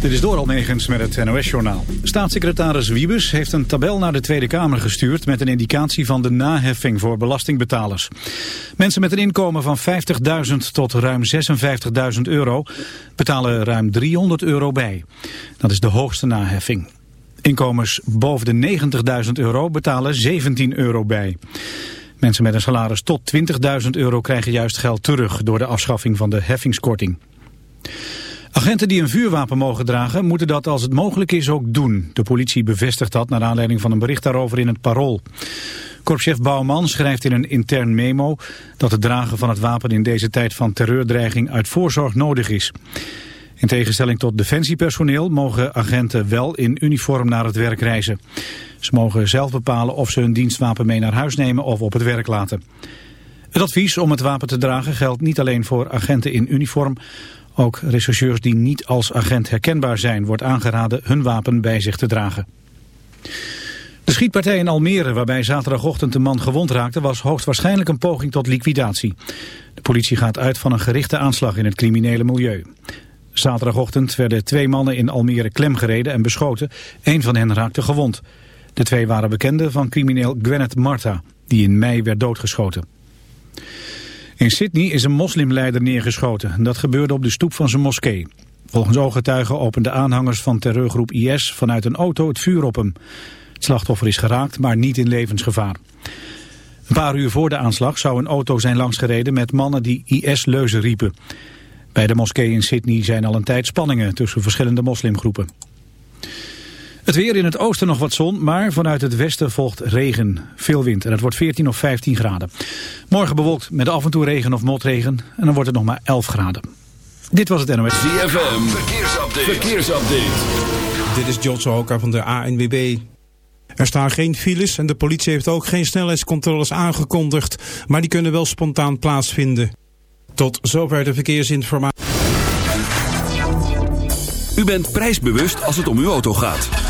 Dit is door Negens met het NOS-journaal. Staatssecretaris Wiebes heeft een tabel naar de Tweede Kamer gestuurd... met een indicatie van de naheffing voor belastingbetalers. Mensen met een inkomen van 50.000 tot ruim 56.000 euro... betalen ruim 300 euro bij. Dat is de hoogste naheffing. Inkomens boven de 90.000 euro betalen 17 euro bij. Mensen met een salaris tot 20.000 euro krijgen juist geld terug... door de afschaffing van de heffingskorting. Agenten die een vuurwapen mogen dragen moeten dat als het mogelijk is ook doen. De politie bevestigt dat naar aanleiding van een bericht daarover in het Parool. Korpschef Bouwman schrijft in een intern memo dat het dragen van het wapen in deze tijd van terreurdreiging uit voorzorg nodig is. In tegenstelling tot defensiepersoneel mogen agenten wel in uniform naar het werk reizen. Ze mogen zelf bepalen of ze hun dienstwapen mee naar huis nemen of op het werk laten. Het advies om het wapen te dragen geldt niet alleen voor agenten in uniform. Ook rechercheurs die niet als agent herkenbaar zijn wordt aangeraden hun wapen bij zich te dragen. De schietpartij in Almere waarbij zaterdagochtend een man gewond raakte was hoogstwaarschijnlijk een poging tot liquidatie. De politie gaat uit van een gerichte aanslag in het criminele milieu. Zaterdagochtend werden twee mannen in Almere klemgereden en beschoten. Een van hen raakte gewond. De twee waren bekenden van crimineel Gwyneth Marta, die in mei werd doodgeschoten. In Sydney is een moslimleider neergeschoten. Dat gebeurde op de stoep van zijn moskee. Volgens ooggetuigen openden aanhangers van terreurgroep IS vanuit een auto het vuur op hem. Het slachtoffer is geraakt, maar niet in levensgevaar. Een paar uur voor de aanslag zou een auto zijn langsgereden met mannen die IS-leuzen riepen. Bij de moskee in Sydney zijn al een tijd spanningen tussen verschillende moslimgroepen. Het weer in het oosten nog wat zon, maar vanuit het westen volgt regen. Veel wind en het wordt 14 of 15 graden. Morgen bewolkt met af en toe regen of motregen en dan wordt het nog maar 11 graden. Dit was het NOS. ZFM, verkeersupdate. verkeersupdate. Dit is John Sohoka van de ANWB. Er staan geen files en de politie heeft ook geen snelheidscontroles aangekondigd, maar die kunnen wel spontaan plaatsvinden. Tot zover de verkeersinformatie. U bent prijsbewust als het om uw auto gaat.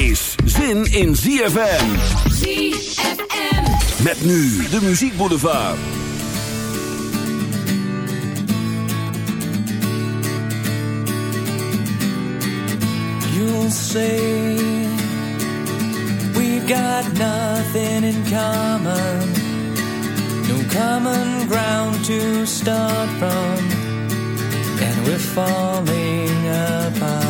is zin in ZFM. ZFM. Met nu de Muziek Boulevard. You'll say we've got nothing in common, no common ground to start from, and we're falling apart.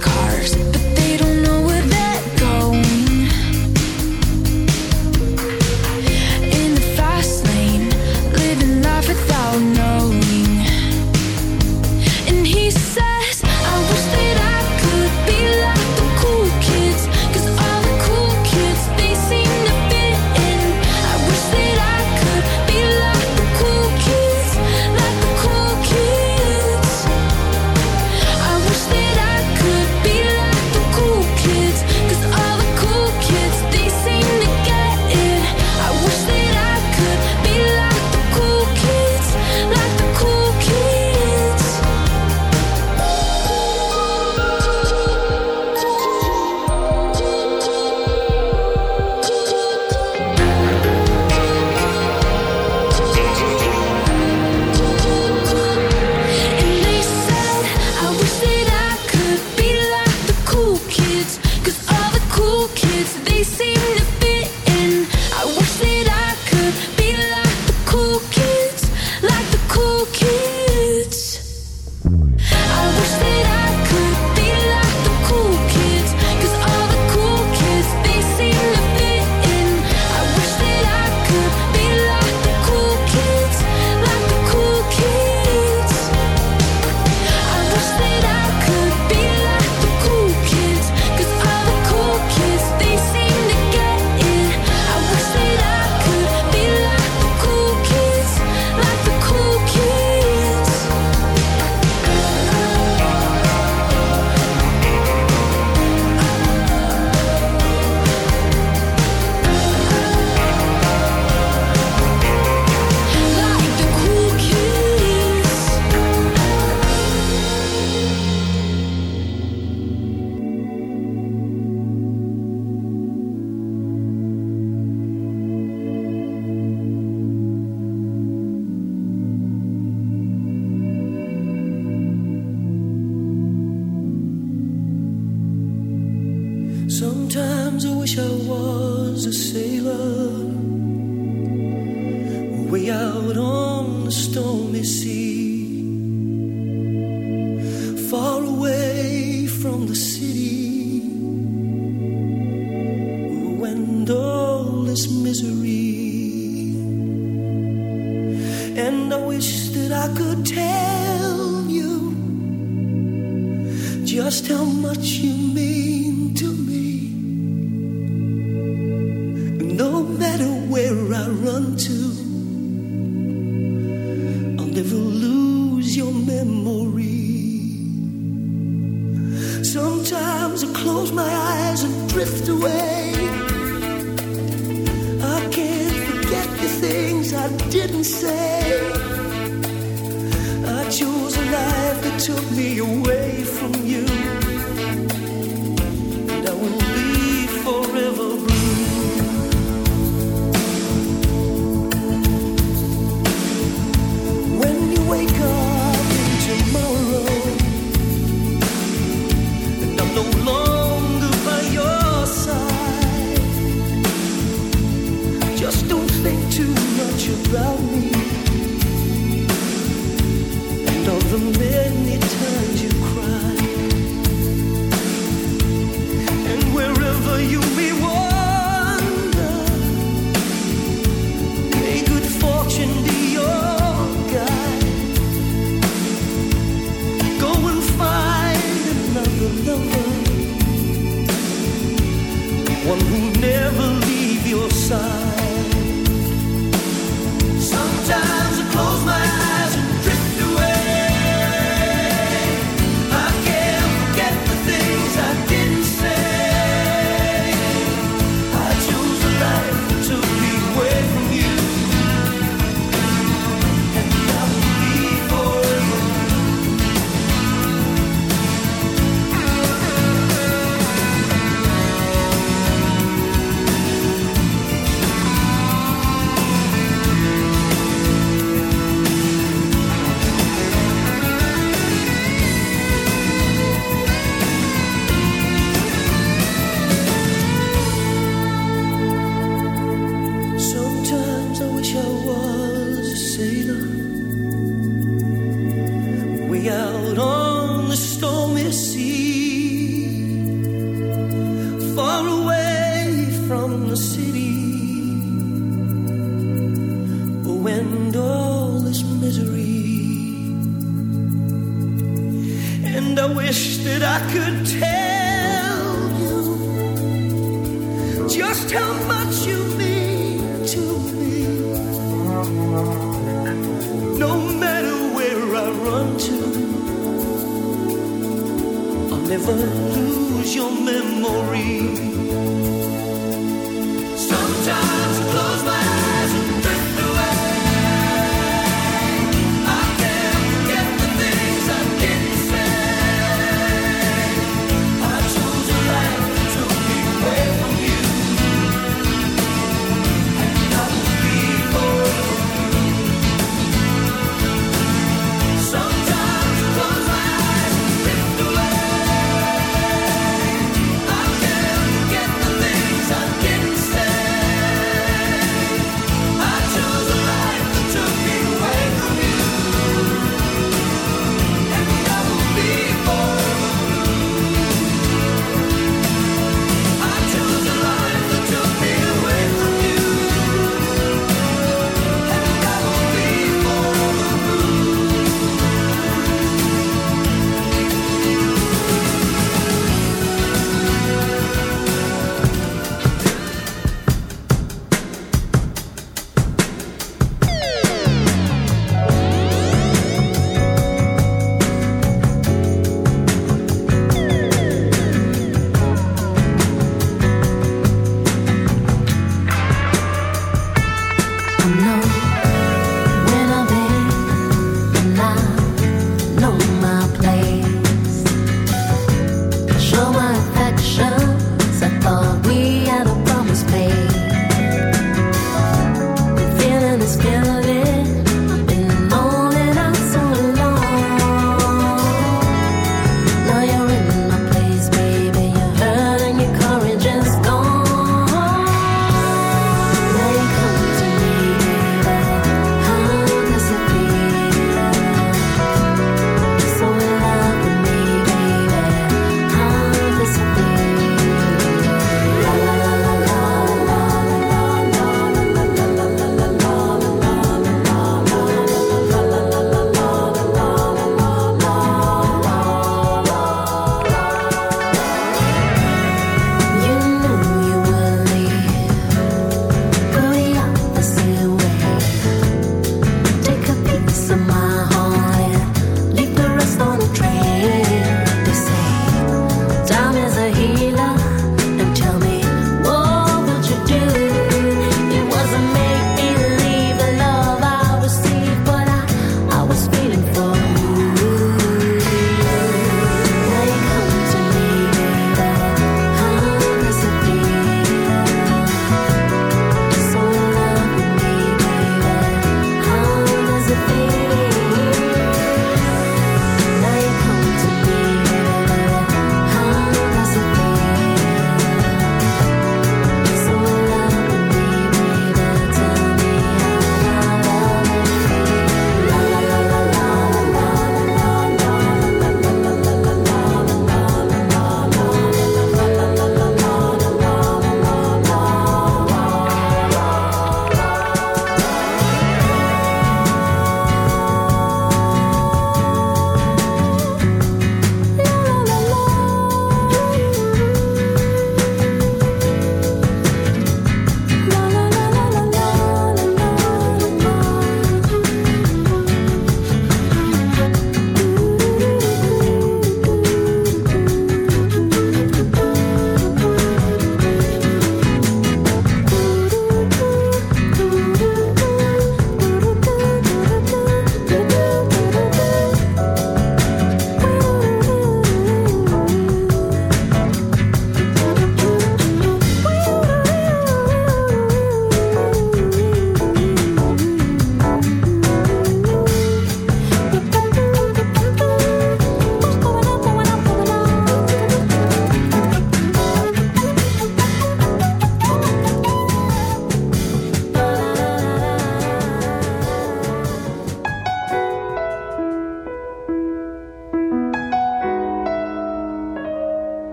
cars,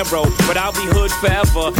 Camaro, but I'll be hood forever.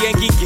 Yankee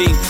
is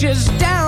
The down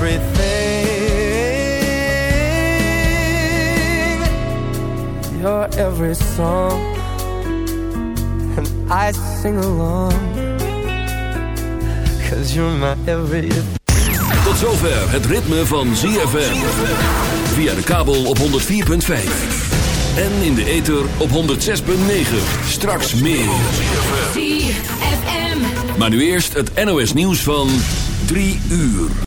Everything, your every song. And I sing along, cause you're my everything. Tot zover het ritme van ZFM. Via de kabel op 104.5. En in de ether op 106.9. Straks meer. ZFM. Maar nu eerst het NOS nieuws van 3 uur.